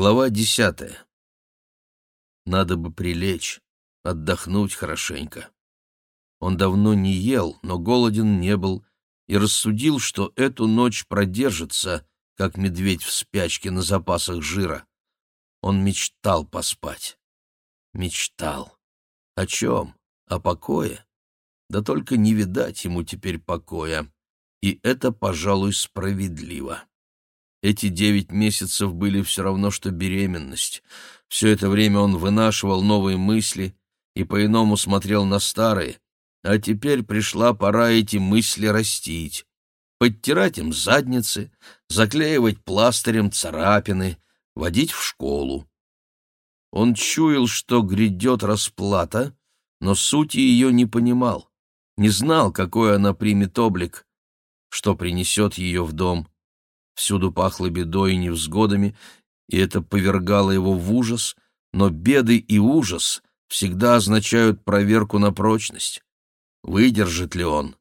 Глава десятая. Надо бы прилечь, отдохнуть хорошенько. Он давно не ел, но голоден не был и рассудил, что эту ночь продержится, как медведь в спячке на запасах жира. Он мечтал поспать. Мечтал. О чем? О покое? Да только не видать ему теперь покоя. И это, пожалуй, справедливо. Эти девять месяцев были все равно, что беременность. Все это время он вынашивал новые мысли и по-иному смотрел на старые, а теперь пришла пора эти мысли растить, подтирать им задницы, заклеивать пластырем царапины, водить в школу. Он чуял, что грядет расплата, но сути ее не понимал, не знал, какой она примет облик, что принесет ее в дом. Всюду пахло бедой и невзгодами, и это повергало его в ужас, но беды и ужас всегда означают проверку на прочность. Выдержит ли он?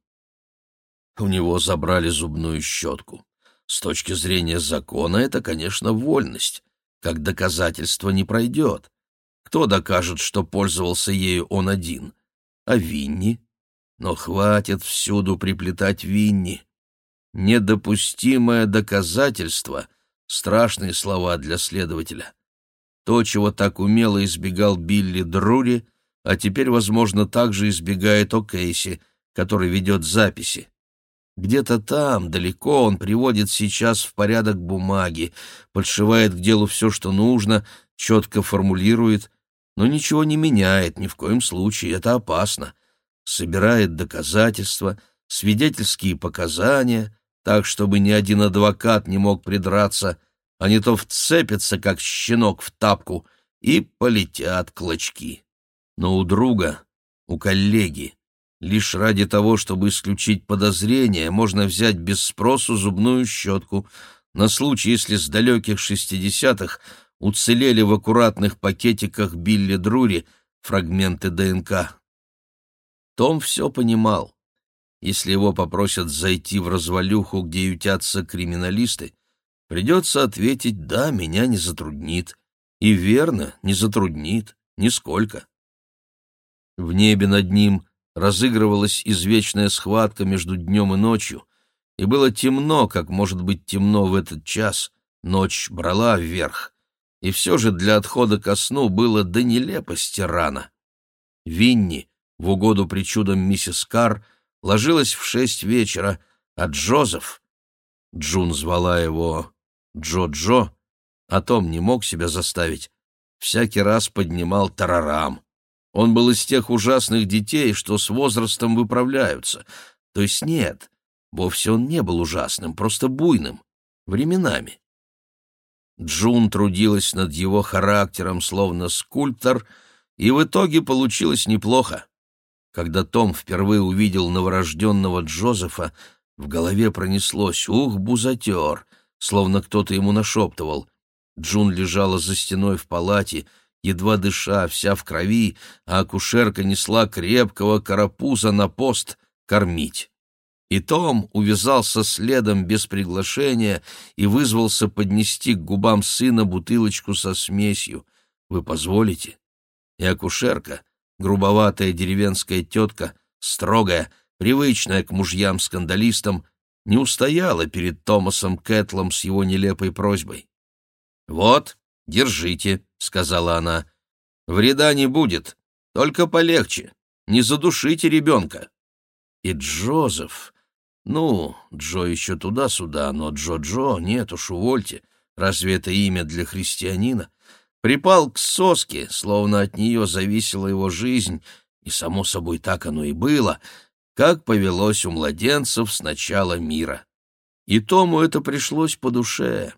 У него забрали зубную щетку. С точки зрения закона это, конечно, вольность, как доказательство не пройдет. Кто докажет, что пользовался ею он один? А Винни? Но хватит всюду приплетать Винни. Недопустимое доказательство — страшные слова для следователя. То, чего так умело избегал Билли Друри, а теперь, возможно, также избегает О'Кейси, который ведет записи. Где-то там, далеко, он приводит сейчас в порядок бумаги, подшивает к делу все, что нужно, четко формулирует, но ничего не меняет, ни в коем случае, это опасно. Собирает доказательства, свидетельские показания, так, чтобы ни один адвокат не мог придраться, а не то вцепится, как щенок в тапку, и полетят клочки. Но у друга, у коллеги, лишь ради того, чтобы исключить подозрения, можно взять без спросу зубную щетку на случай, если с далеких шестидесятых уцелели в аккуратных пакетиках Билли Друри фрагменты ДНК. Том все понимал. Если его попросят зайти в развалюху, где ютятся криминалисты, придется ответить «да, меня не затруднит». И верно, не затруднит, нисколько. В небе над ним разыгрывалась извечная схватка между днем и ночью, и было темно, как может быть темно в этот час, ночь брала вверх, и все же для отхода ко сну было до нелепости рано. Винни, в угоду причудам миссис Карр, ложилась в шесть вечера, а Джозеф, Джун звала его Джо-Джо, а Том не мог себя заставить, всякий раз поднимал тарарам. Он был из тех ужасных детей, что с возрастом выправляются. То есть нет, вовсе он не был ужасным, просто буйным, временами. Джун трудилась над его характером, словно скульптор, и в итоге получилось неплохо. Когда Том впервые увидел новорожденного Джозефа, в голове пронеслось «Ух, бузатер!», словно кто-то ему нашептывал. Джун лежала за стеной в палате, едва дыша, вся в крови, а акушерка несла крепкого карапуза на пост кормить. И Том увязался следом без приглашения и вызвался поднести к губам сына бутылочку со смесью. «Вы позволите?» И акушерка, грубоватая деревенская тетка, строгая, привычная к мужьям-скандалистам, не устояла перед Томасом Кэтлом с его нелепой просьбой. «Вот, держите», — сказала она. «Вреда не будет, только полегче, не задушите ребенка». И Джозеф... Ну, Джо еще туда-сюда, но Джо-Джо, нет уж, увольте. Разве это имя для христианина? Припал к соске, словно от нее зависела его жизнь, и, само собой, так оно и было, как повелось у младенцев с начала мира. И Тому это пришлось по душе.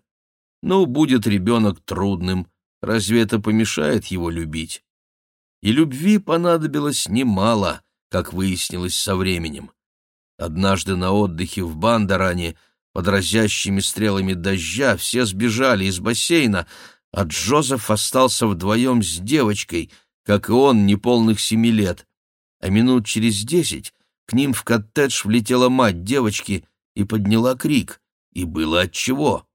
Ну, будет ребенок трудным, разве это помешает его любить? И любви понадобилось немало, как выяснилось со временем. Однажды на отдыхе в Бандаране под разящими стрелами дождя все сбежали из бассейна, а Джозеф остался вдвоем с девочкой, как и он, неполных семи лет. А минут через десять к ним в коттедж влетела мать девочки и подняла крик. И было отчего.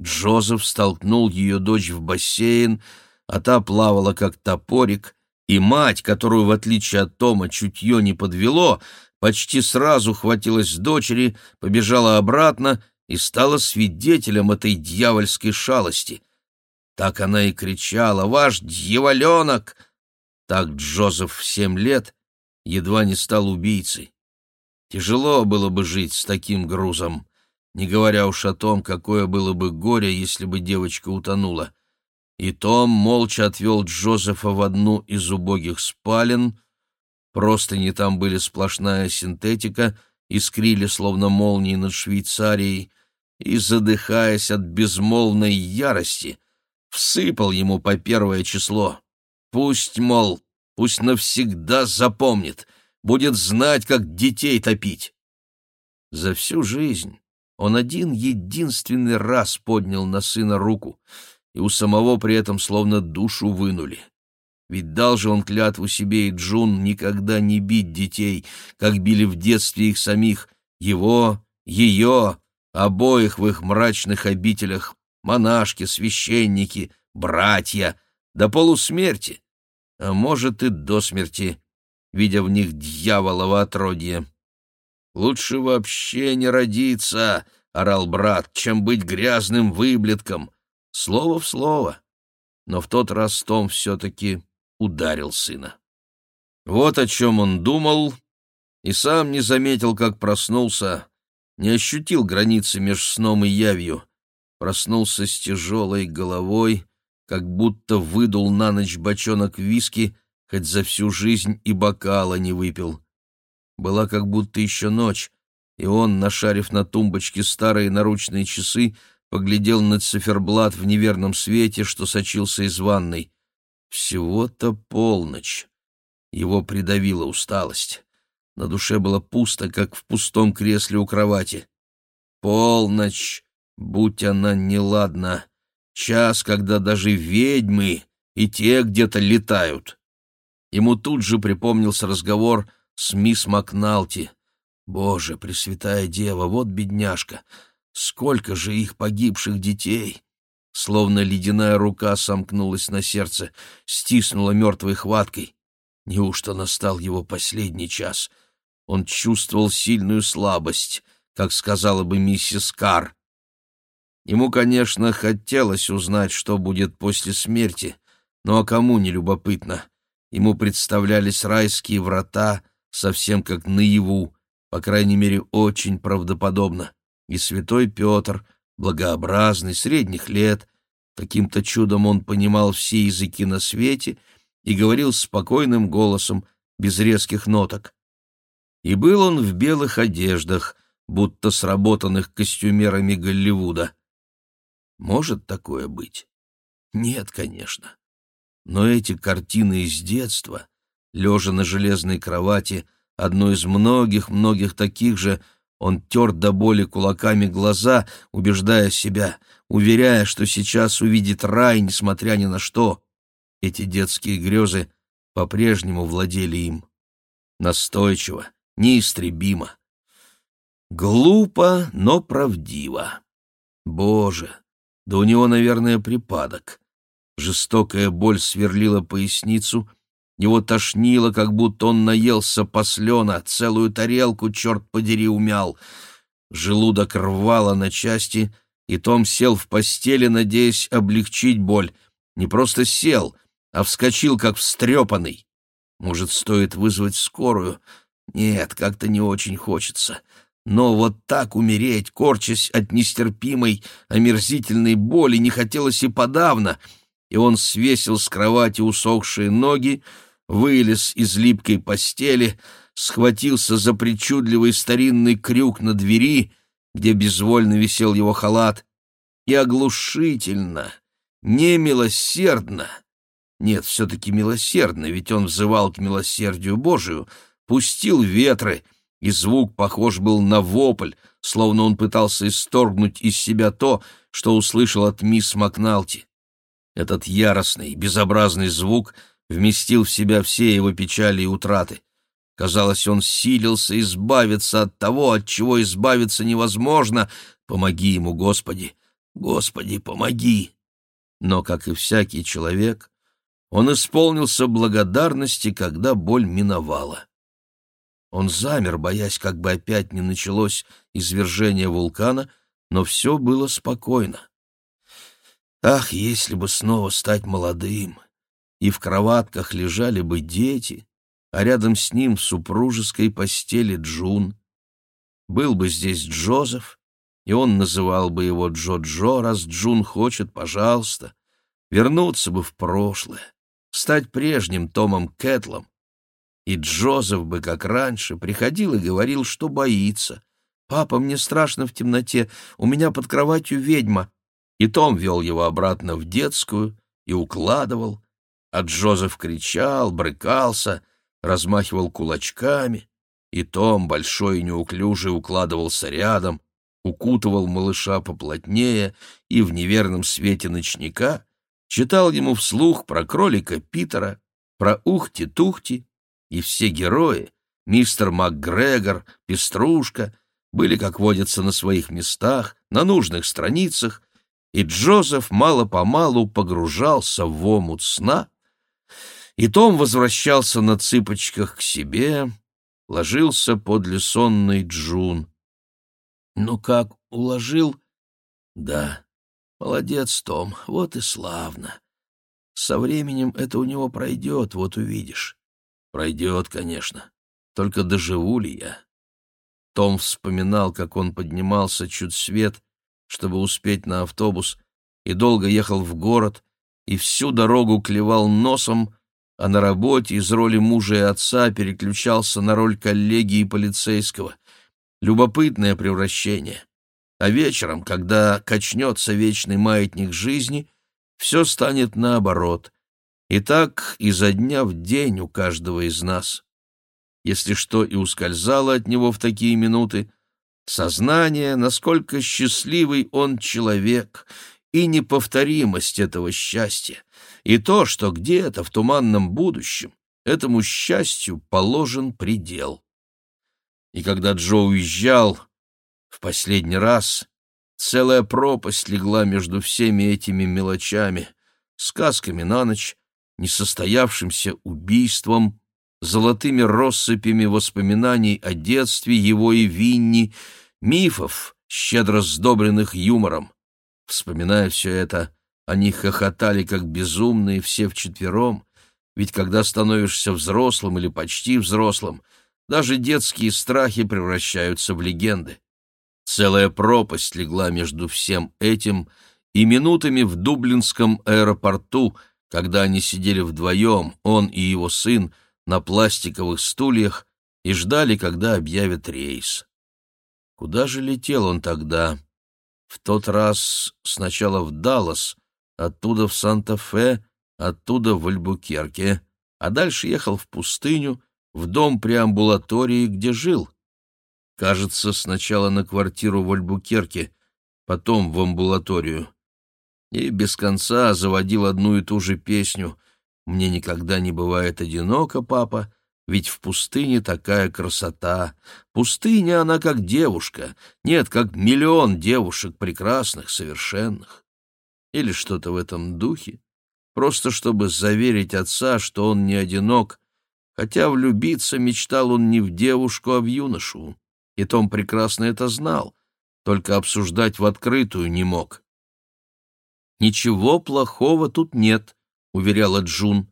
Джозеф столкнул ее дочь в бассейн, а та плавала как топорик, и мать, которую, в отличие от Тома, чутье не подвело, почти сразу хватилась дочери, побежала обратно и стала свидетелем этой дьявольской шалости. Так она и кричала «Ваш дьяволенок!» Так Джозеф в семь лет едва не стал убийцей. Тяжело было бы жить с таким грузом, не говоря уж о том, какое было бы горе, если бы девочка утонула. И Том молча отвел Джозефа в одну из убогих спален. Просто не там были сплошная синтетика, искрили, словно молнии над Швейцарией, и, задыхаясь от безмолвной ярости, всыпал ему по первое число. Пусть, мол, пусть навсегда запомнит, будет знать, как детей топить. За всю жизнь он один единственный раз поднял на сына руку, и у самого при этом словно душу вынули. Ведь дал же он клятву себе и Джун никогда не бить детей, как били в детстве их самих, его, ее, обоих в их мрачных обителях, монашки, священники, братья, до полусмерти, а может и до смерти, видя в них дьяволово отродье. «Лучше вообще не родиться», — орал брат, — «чем быть грязным выблетком». Слово в слово. Но в тот раз Том все-таки ударил сына. Вот о чем он думал, и сам не заметил, как проснулся, не ощутил границы между сном и явью, проснулся с тяжелой головой, как будто выдул на ночь бочонок виски, хоть за всю жизнь и бокала не выпил. Была как будто еще ночь, и он, нашарив на тумбочке старые наручные часы, поглядел на циферблат в неверном свете, что сочился из ванной. Всего-то полночь. Его придавила усталость. На душе было пусто, как в пустом кресле у кровати. Полночь, будь она неладна. Час, когда даже ведьмы и те где-то летают. Ему тут же припомнился разговор с мисс Макналти. Боже, Пресвятая Дева, вот бедняжка! Сколько же их погибших детей! Словно ледяная рука сомкнулась на сердце, стиснула мертвой хваткой. Неужто настал его последний час? Он чувствовал сильную слабость, как сказала бы миссис Карр. Ему, конечно, хотелось узнать, что будет после смерти, но а кому не любопытно? Ему представлялись райские врата, совсем как наяву, по крайней мере, очень правдоподобно. И святой Петр, благообразный, средних лет, каким-то чудом он понимал все языки на свете и говорил спокойным голосом, без резких ноток. И был он в белых одеждах, будто сработанных костюмерами Голливуда. Может такое быть? Нет, конечно. Но эти картины из детства, лежа на железной кровати, одной из многих-многих таких же, он тер до боли кулаками глаза, убеждая себя, уверяя, что сейчас увидит рай, несмотря ни на что. Эти детские грезы по-прежнему владели им. Настойчиво, неистребимо. Глупо, но правдиво. Боже, да у него, наверное, припадок. Жестокая боль сверлила поясницу, его тошнило, как будто он наелся послена, целую тарелку, черт подери, умял. Желудок рвало на части, и Том сел в постели, надеясь облегчить боль. Не просто сел, а вскочил, как встрепанный. Может, стоит вызвать скорую? Нет, как-то не очень хочется. Но вот так умереть, корчась от нестерпимой, омерзительной боли, не хотелось и подавно — и он свесил с кровати усохшие ноги, вылез из липкой постели, схватился за причудливый старинный крюк на двери, где безвольно висел его халат, и оглушительно, немилосердно, нет, все-таки милосердно, ведь он взывал к милосердию Божию, пустил ветры, и звук похож был на вопль, словно он пытался исторгнуть из себя то, что услышал от мисс Макналти. Этот яростный, безобразный звук вместил в себя все его печали и утраты. Казалось, он силился избавиться от того, от чего избавиться невозможно. Помоги ему, Господи! «Господи, помоги!» Но, как и всякий человек, он исполнился благодарности, когда боль миновала. Он замер, боясь, как бы опять не началось извержение вулкана, но все было спокойно. Ах, если бы снова стать молодым, и в кроватках лежали бы дети, а рядом с ним в супружеской постели Джун. Был бы здесь Джозеф, и он называл бы его Джо-Джо, раз Джун хочет, пожалуйста, вернуться бы в прошлое, стать прежним Томом Кэтлом. И Джозеф бы, как раньше, приходил и говорил, что боится. «Папа, мне страшно в темноте, у меня под кроватью ведьма». И Том вел его обратно в детскую и укладывал, а Джозеф кричал, брыкался, размахивал кулачками, и Том, большой и неуклюжий, укладывался рядом, укутывал малыша поплотнее и в неверном свете ночника читал ему вслух про кролика Питера, про Ухти-Тухти, и все герои, мистер МакГрегор, Пеструшка, были, как водится, на своих местах, на нужных страницах, и Джозеф мало-помалу погружался в омут сна, и Том возвращался на цыпочках к себе, ложился подле сонной Джун. «Ну как, уложил?» «Да. Молодец, Том, вот и славно. Со временем это у него пройдет, вот увидишь». «Пройдет, конечно. Только доживу ли я?» Том вспоминал, как он поднимался чуть свет, чтобы успеть на автобус, и долго ехал в город, и всю дорогу клевал носом, а на работе из роли мужа и отца переключался на роль коллеги и полицейского. Любопытное превращение. А вечером, когда качнется вечный маятник жизни, все станет наоборот. И так изо дня в день у каждого из нас. Если что и ускользало от него в такие минуты, сознание, насколько счастливый он человек, и неповторимость этого счастья, и то, что где-то в туманном будущем этому счастью положен предел. И когда Джо уезжал в последний раз, целая пропасть легла между всеми этими мелочами, сказками на ночь, несостоявшимся убийством, золотыми россыпями воспоминаний о детстве его и Винни, мифов, щедро сдобренных юмором. Вспоминая все это, они хохотали как безумные все вчетвером, ведь когда становишься взрослым или почти взрослым, даже детские страхи превращаются в легенды. Целая пропасть легла между всем этим и минутами в Дублинском аэропорту, когда они сидели вдвоем, он и его сын, на пластиковых стульях и ждали, когда объявят рейс. Куда же летел он тогда? В тот раз сначала в Даллас, оттуда в Санта-Фе, оттуда в Альбукерке, а дальше ехал в пустыню, в дом при амбулатории, где жил. Кажется, сначала на квартиру в Альбукерке, потом в амбулаторию. И без конца заводил одну и ту же песню «Мне никогда не бывает одиноко, папа», ведь в пустыне такая красота. Пустыня она как девушка. Нет, как миллион девушек прекрасных, совершенных. Или что-то в этом духе. Просто чтобы заверить отца, что он не одинок, хотя влюбиться мечтал он не в девушку, а в юношу. И Том прекрасно это знал, только обсуждать в открытую не мог. «Ничего плохого тут нет», — уверяла Джун.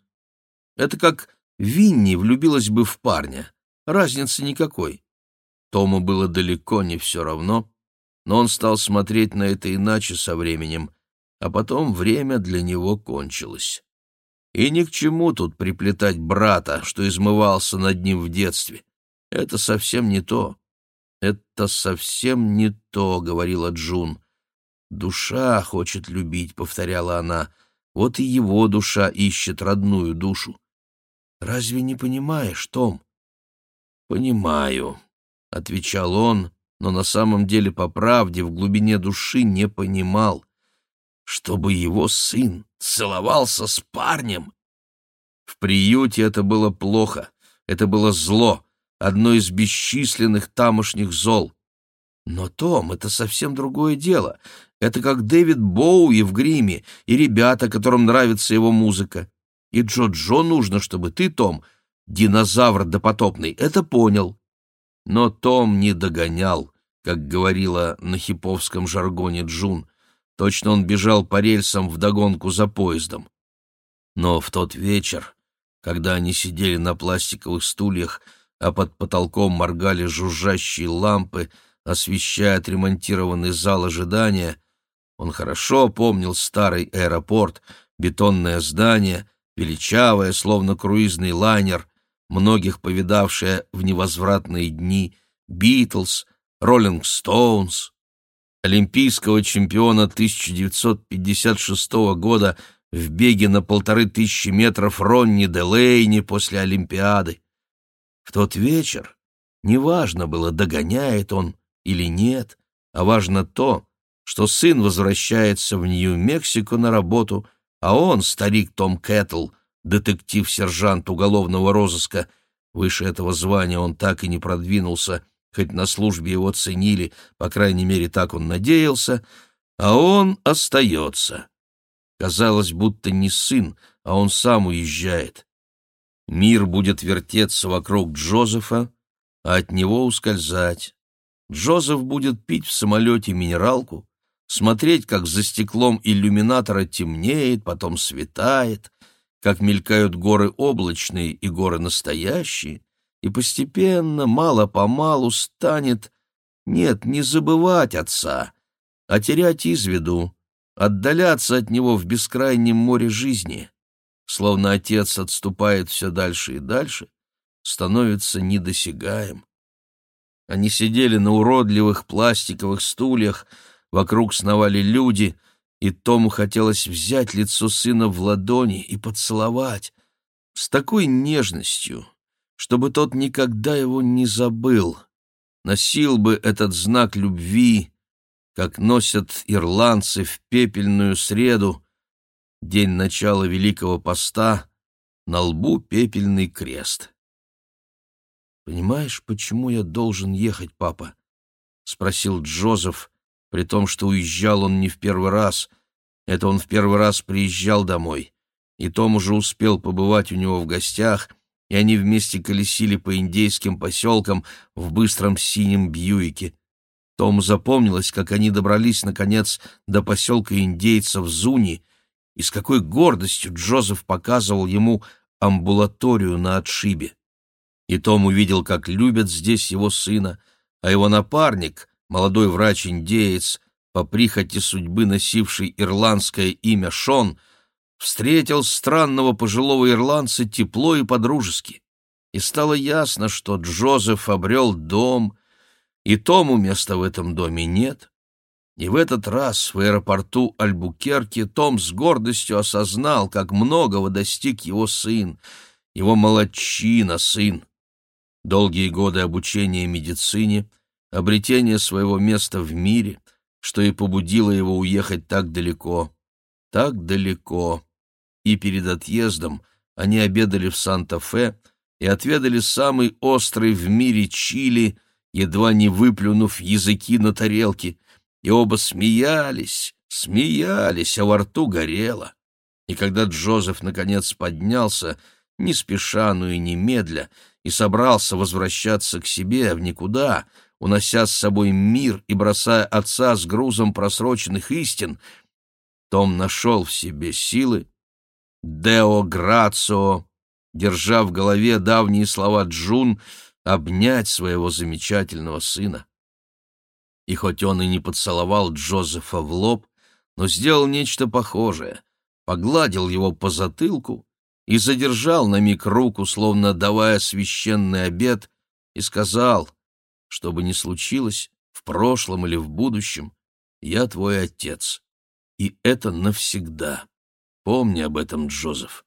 «Это как Винни влюбилась бы в парня. Разницы никакой. Тому было далеко не все равно, но он стал смотреть на это иначе со временем, а потом время для него кончилось. И ни к чему тут приплетать брата, что измывался над ним в детстве. Это совсем не то. Это совсем не то, — говорила Джун. Душа хочет любить, — повторяла она. Вот и его душа ищет родную душу. Разве не понимаешь, Том? Понимаю, отвечал он, но на самом деле по правде в глубине души не понимал, чтобы его сын целовался с парнем. В приюте это было плохо, это было зло, одно из бесчисленных тамошних зол. Но, Том, это совсем другое дело. Это как Дэвид Боуи в гриме и ребята, которым нравится его музыка. И Джо-Джо нужно, чтобы ты, Том, динозавр допотопный, это понял. Но Том не догонял, как говорила на хиповском жаргоне Джун. Точно он бежал по рельсам вдогонку за поездом. Но в тот вечер, когда они сидели на пластиковых стульях, а под потолком моргали жужжащие лампы, освещая отремонтированный зал ожидания, он хорошо помнил старый аэропорт, бетонное здание, величавое, словно круизный лайнер, многих повидавшее в невозвратные дни, Битлз, Роллинг Стоунс, олимпийского чемпиона 1956 года в беге на полторы тысячи метров Ронни Делейни после Олимпиады. В тот вечер неважно было, догоняет он или нет, а важно то, что сын возвращается в Нью-Мексико на работу, а он, старик Том Кэтл, детектив-сержант уголовного розыска, выше этого звания он так и не продвинулся, хоть на службе его ценили, по крайней мере, так он надеялся, а он остается. Казалось, будто не сын, а он сам уезжает. Мир будет вертеться вокруг Джозефа, а от него ускользать. Джозеф будет пить в самолете минералку, смотреть, как за стеклом иллюминатора темнеет, потом светает, как мелькают горы облачные и горы настоящие, и постепенно, мало-помалу станет, нет, не забывать отца, а терять из виду, отдаляться от него в бескрайнем море жизни, словно отец отступает все дальше и дальше, становится недосягаем. Они сидели на уродливых пластиковых стульях, вокруг сновали люди, и Тому хотелось взять лицо сына в ладони и поцеловать с такой нежностью, чтобы тот никогда его не забыл, носил бы этот знак любви, как носят ирландцы в пепельную среду, день начала Великого Поста, на лбу пепельный крест. «Понимаешь, почему я должен ехать, папа?» — спросил Джозеф, при том, что уезжал он не в первый раз. Это он в первый раз приезжал домой, и Том уже успел побывать у него в гостях — и они вместе колесили по индейским поселкам в быстром синем Бьюике. Тому запомнилось, как они добрались, наконец, до поселка индейцев Зуни, и с какой гордостью Джозеф показывал ему амбулаторию на отшибе. И Том увидел, как любят здесь его сына, а его напарник, молодой врач-индеец, по прихоти судьбы носивший ирландское имя Шон — встретил странного пожилого ирландца тепло и подружески. И стало ясно, что Джозеф обрел дом, и Тому места в этом доме нет. И в этот раз в аэропорту Альбукерки Том с гордостью осознал, как многого достиг его сын, его молодчина сын. Долгие годы обучения медицине, обретение своего места в мире, что и побудило его уехать так далеко, так далеко и перед отъездом они обедали в Санта-Фе и отведали самый острый в мире чили, едва не выплюнув языки на тарелке, и оба смеялись, смеялись, а во рту горело. И когда Джозеф наконец поднялся, не спеша, но и немедля, и собрался возвращаться к себе в никуда, унося с собой мир и бросая отца с грузом просроченных истин, том нашел в себе силы Део Грацио, держа в голове давние слова Джун, обнять своего замечательного сына. И хоть он и не поцеловал Джозефа в лоб, но сделал нечто похожее, погладил его по затылку и задержал на миг руку, словно давая священный обет, и сказал, что бы ни случилось, в прошлом или в будущем, я твой отец, и это навсегда. Помни об этом, Джозеф.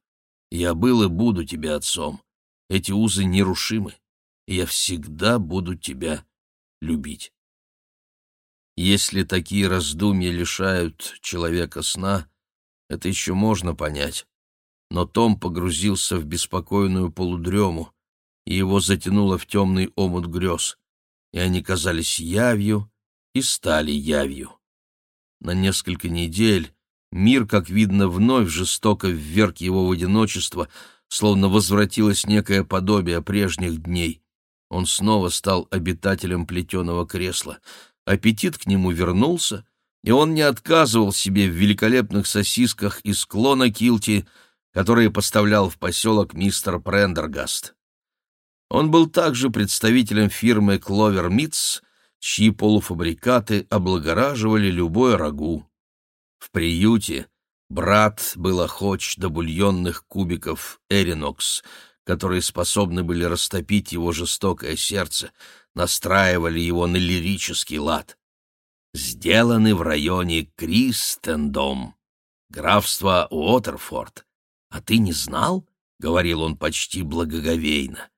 Я был и буду тебе отцом. Эти узы нерушимы, и я всегда буду тебя любить. Если такие раздумья лишают человека сна, это еще можно понять. Но Том погрузился в беспокойную полудрему, и его затянуло в темный омут грез, и они казались явью и стали явью. на несколько недель, мир, как видно, вновь жестоко вверг его в одиночество, словно возвратилось некое подобие прежних дней. Он снова стал обитателем плетеного кресла. Аппетит к нему вернулся, и он не отказывал себе в великолепных сосисках из клона Килти, которые поставлял в поселок мистер Прендергаст. Он был также представителем фирмы Кловер Митс, чьи полуфабрикаты облагораживали любое рагу. В приюте брат был охоч до бульонных кубиков Эринокс, которые способны были растопить его жестокое сердце, настраивали его на лирический лад. Сделаны в районе Кристендом, графство Уотерфорд. А ты не знал? — говорил он почти благоговейно.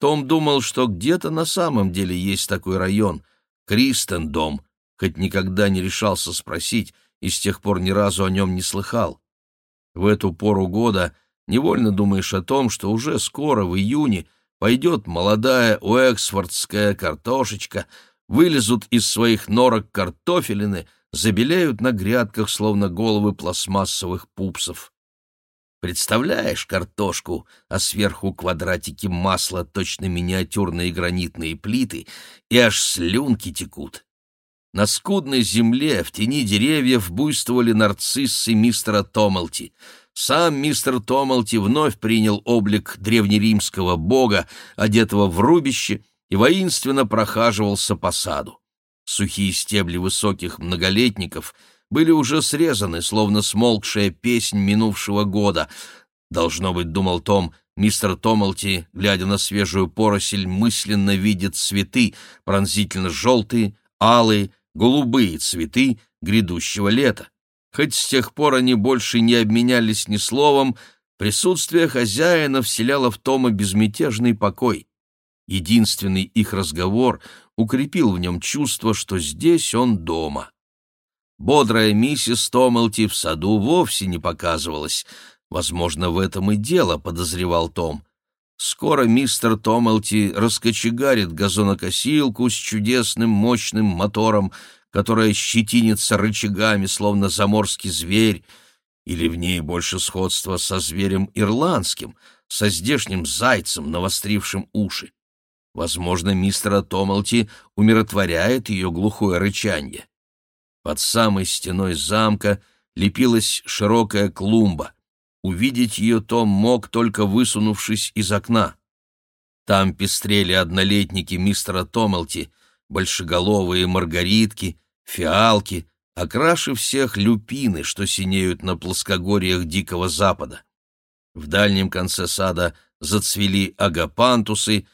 Том думал, что где-то на самом деле есть такой район — Кристендом, хоть никогда не решался спросить и с тех пор ни разу о нем не слыхал. В эту пору года невольно думаешь о том, что уже скоро, в июне, пойдет молодая уэксфордская картошечка, вылезут из своих норок картофелины, забелеют на грядках, словно головы пластмассовых пупсов. Представляешь картошку, а сверху квадратики масла, точно миниатюрные гранитные плиты, и аж слюнки текут. На скудной земле в тени деревьев буйствовали нарциссы мистера Томалти. Сам мистер Томалти вновь принял облик древнеримского бога, одетого в рубище, и воинственно прохаживался по саду. Сухие стебли высоких многолетников были уже срезаны, словно смолкшая песнь минувшего года. Должно быть, думал Том, мистер Томалти, глядя на свежую поросель, мысленно видит цветы, пронзительно желтые, алые, голубые цветы грядущего лета. Хоть с тех пор они больше не обменялись ни словом, присутствие хозяина вселяло в Тома безмятежный покой. Единственный их разговор укрепил в нем чувство, что здесь он дома. Бодрая миссис Томалти в саду вовсе не показывалась. Возможно, в этом и дело, подозревал Том. Скоро мистер Томалти раскочегарит газонокосилку с чудесным мощным мотором, которая щетинится рычагами, словно заморский зверь, или в ней больше сходства со зверем ирландским, со здешним зайцем, навострившим уши. Возможно, мистера Томалти умиротворяет ее глухое рычанье. Под самой стеной замка лепилась широкая клумба. Увидеть ее Том мог, только высунувшись из окна. Там пестрели однолетники мистера Томалти, большеголовые маргаритки, фиалки, окраши всех люпины, что синеют на плоскогорьях Дикого Запада. В дальнем конце сада зацвели агапантусы,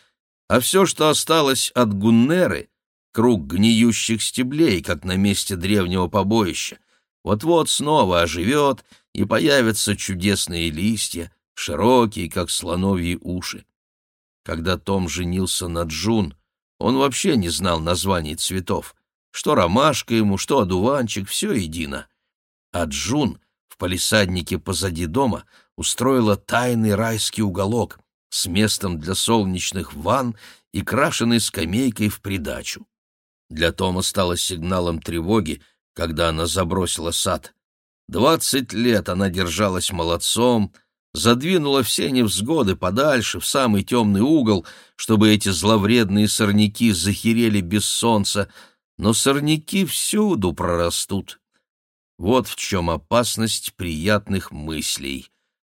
а все, что осталось от гуннеры, круг гниющих стеблей, как на месте древнего побоища, вот-вот снова оживет, и появятся чудесные листья, широкие, как слоновьи уши. Когда Том женился на Джун, он вообще не знал названий цветов. Что ромашка ему, что одуванчик, все едино. А Джун в палисаднике позади дома устроила тайный райский уголок с местом для солнечных ванн и крашеной скамейкой в придачу. Для Тома стало сигналом тревоги, когда она забросила сад. Двадцать лет она держалась молодцом, задвинула все невзгоды подальше, в самый темный угол, чтобы эти зловредные сорняки захерели без солнца, но сорняки всюду прорастут. Вот в чем опасность приятных мыслей.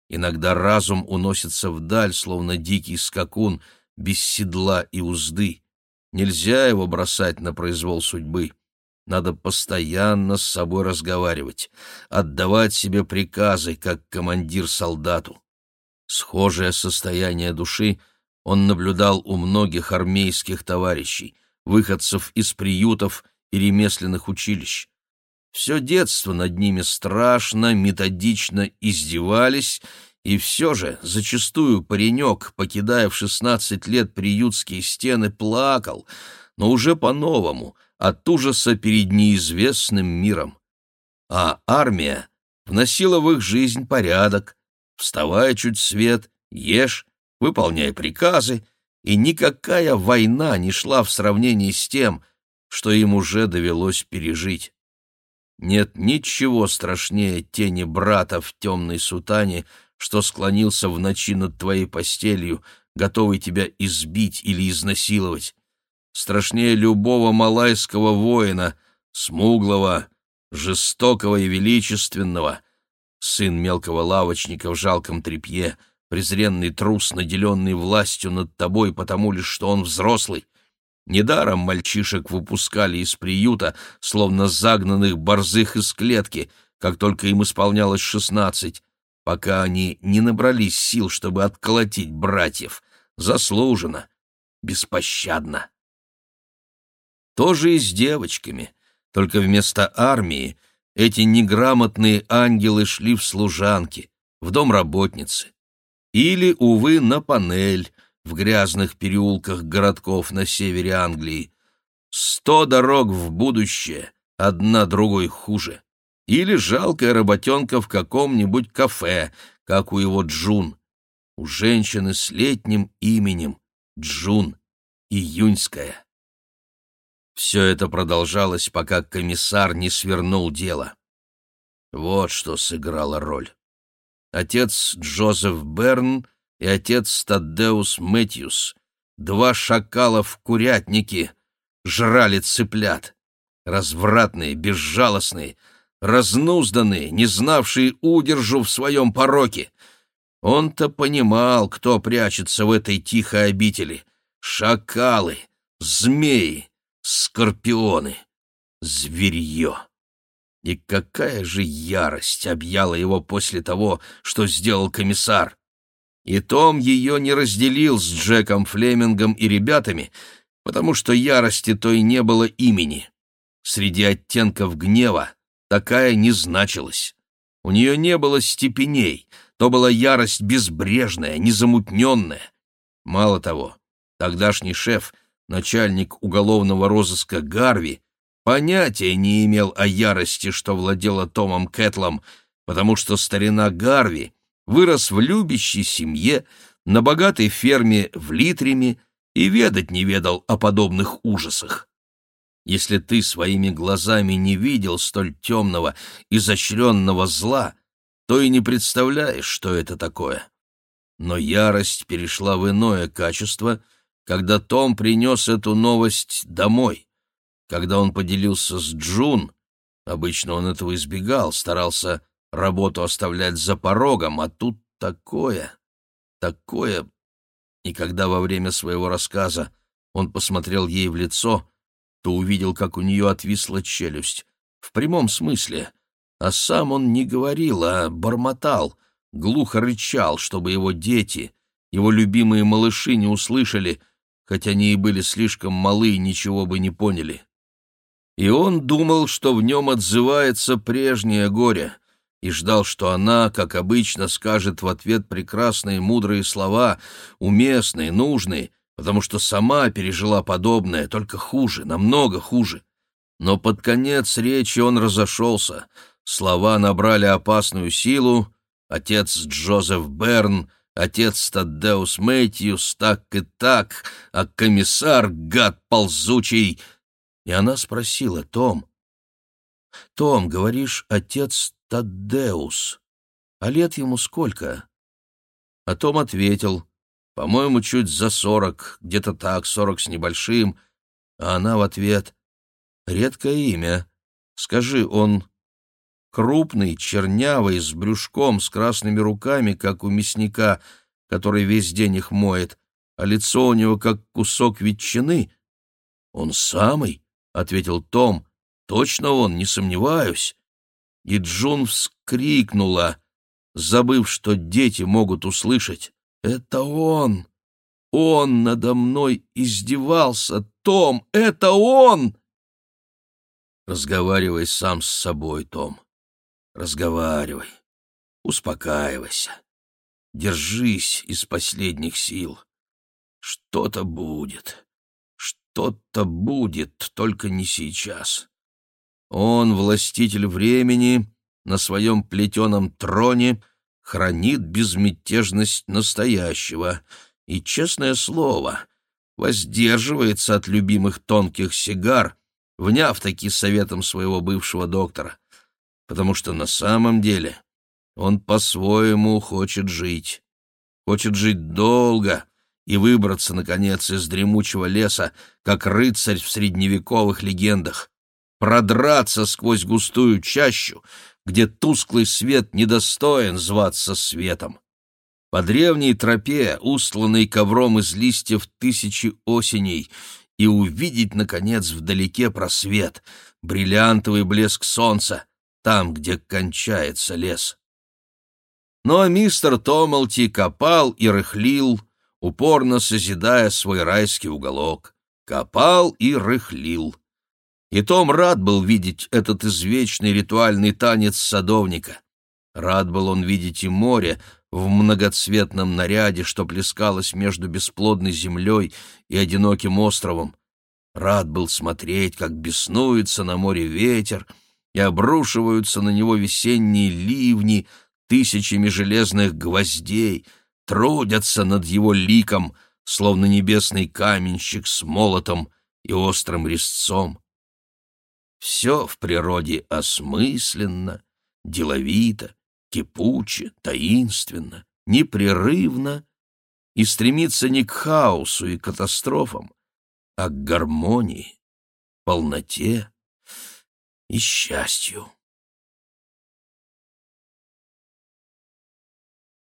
Иногда разум уносится вдаль, словно дикий скакун, без седла и узды. Нельзя его бросать на произвол судьбы. Надо постоянно с собой разговаривать, отдавать себе приказы, как командир солдату. Схожее состояние души он наблюдал у многих армейских товарищей, выходцев из приютов и ремесленных училищ. Все детство над ними страшно, методично издевались, и все же зачастую паренек, покидая в шестнадцать лет приютские стены, плакал, но уже по-новому, от ужаса перед неизвестным миром. А армия вносила в их жизнь порядок, вставай чуть свет, ешь, выполняй приказы, и никакая война не шла в сравнении с тем, что им уже довелось пережить. Нет ничего страшнее тени брата в темной сутане, что склонился в ночи над твоей постелью, готовый тебя избить или изнасиловать. Страшнее любого малайского воина, смуглого, жестокого и величественного, сын мелкого лавочника в жалком тряпье, презренный трус, наделенный властью над тобой, потому лишь что он взрослый. Недаром мальчишек выпускали из приюта, словно загнанных борзых из клетки, как только им исполнялось шестнадцать, пока они не набрались сил, чтобы отколотить братьев. Заслуженно, беспощадно. То же и с девочками, только вместо армии эти неграмотные ангелы шли в служанки, в дом работницы. Или, увы, на панель, в грязных переулках городков на севере Англии. Сто дорог в будущее, одна другой хуже. Или жалкая работенка в каком-нибудь кафе, как у его Джун. У женщины с летним именем Джун, июньская. Все это продолжалось, пока комиссар не свернул дело. Вот что сыграло роль. Отец Джозеф Берн и отец Таддеус Мэтьюс, два шакала в курятнике, жрали цыплят. Развратные, безжалостные, разнузданные, не знавшие удержу в своем пороке. Он-то понимал, кто прячется в этой тихой обители. Шакалы, змеи, скорпионы, зверье. И какая же ярость объяла его после того, что сделал комиссар. И Том ее не разделил с Джеком Флемингом и ребятами, потому что ярости той не было имени. Среди оттенков гнева такая не значилась. У нее не было степеней, то была ярость безбрежная, незамутненная. Мало того, тогдашний шеф, начальник уголовного розыска Гарви, понятия не имел о ярости, что владела Томом Кэтлом, потому что старина Гарви вырос в любящей семье, на богатой ферме в Литриме и ведать не ведал о подобных ужасах. Если ты своими глазами не видел столь темного, изощренного зла, то и не представляешь, что это такое. Но ярость перешла в иное качество, когда Том принес эту новость домой. Когда он поделился с Джун, обычно он этого избегал, старался работу оставлять за порогом, а тут такое, такое... И когда во время своего рассказа он посмотрел ей в лицо, то увидел, как у нее отвисла челюсть. В прямом смысле. А сам он не говорил, а бормотал, глухо рычал, чтобы его дети, его любимые малыши не услышали, хотя они и были слишком малы и ничего бы не поняли. И он думал, что в нем отзывается прежнее горе, и ждал, что она, как обычно, скажет в ответ прекрасные мудрые слова, уместные, нужные, потому что сама пережила подобное, только хуже, намного хуже. Но под конец речи он разошелся, слова набрали опасную силу, отец Джозеф Берн, отец Таддеус Мэтьюс, так и так, а комиссар, гад ползучий. И она спросила, Том, «Том, говоришь, отец Таддеус. А лет ему сколько? А Том ответил, по-моему, чуть за сорок, где-то так, сорок с небольшим. А она в ответ, редкое имя. Скажи, он крупный, чернявый, с брюшком, с красными руками, как у мясника, который весь день их моет, а лицо у него как кусок ветчины. «Он самый», — ответил Том, — «точно он, не сомневаюсь» и Джун вскрикнула, забыв, что дети могут услышать. «Это он! Он надо мной издевался! Том, это он!» Разговаривай сам с собой, Том. Разговаривай. Успокаивайся. Держись из последних сил. Что-то будет. Что-то будет, только не сейчас. Он, властитель времени, на своем плетеном троне хранит безмятежность настоящего и, честное слово, воздерживается от любимых тонких сигар, вняв таки советом своего бывшего доктора. потому что на самом деле он по-своему хочет жить. Хочет жить долго и выбраться, наконец, из дремучего леса, как рыцарь в средневековых легендах, продраться сквозь густую чащу, где тусклый свет недостоин зваться светом. По древней тропе, устланной ковром из листьев тысячи осеней, и увидеть, наконец, вдалеке просвет, бриллиантовый блеск солнца, там, где кончается лес. Ну а мистер Томалти копал и рыхлил, упорно созидая свой райский уголок. Копал и рыхлил. И Том рад был видеть этот извечный ритуальный танец садовника. Рад был он видеть и море в многоцветном наряде, что плескалось между бесплодной землей и одиноким островом. Рад был смотреть, как беснуется на море ветер, и обрушиваются на него весенние ливни тысячами железных гвоздей, трудятся над его ликом, словно небесный каменщик с молотом и острым резцом. Все в природе осмысленно, деловито, кипуче, таинственно, непрерывно и стремится не к хаосу и катастрофам, а к гармонии, полноте и счастью.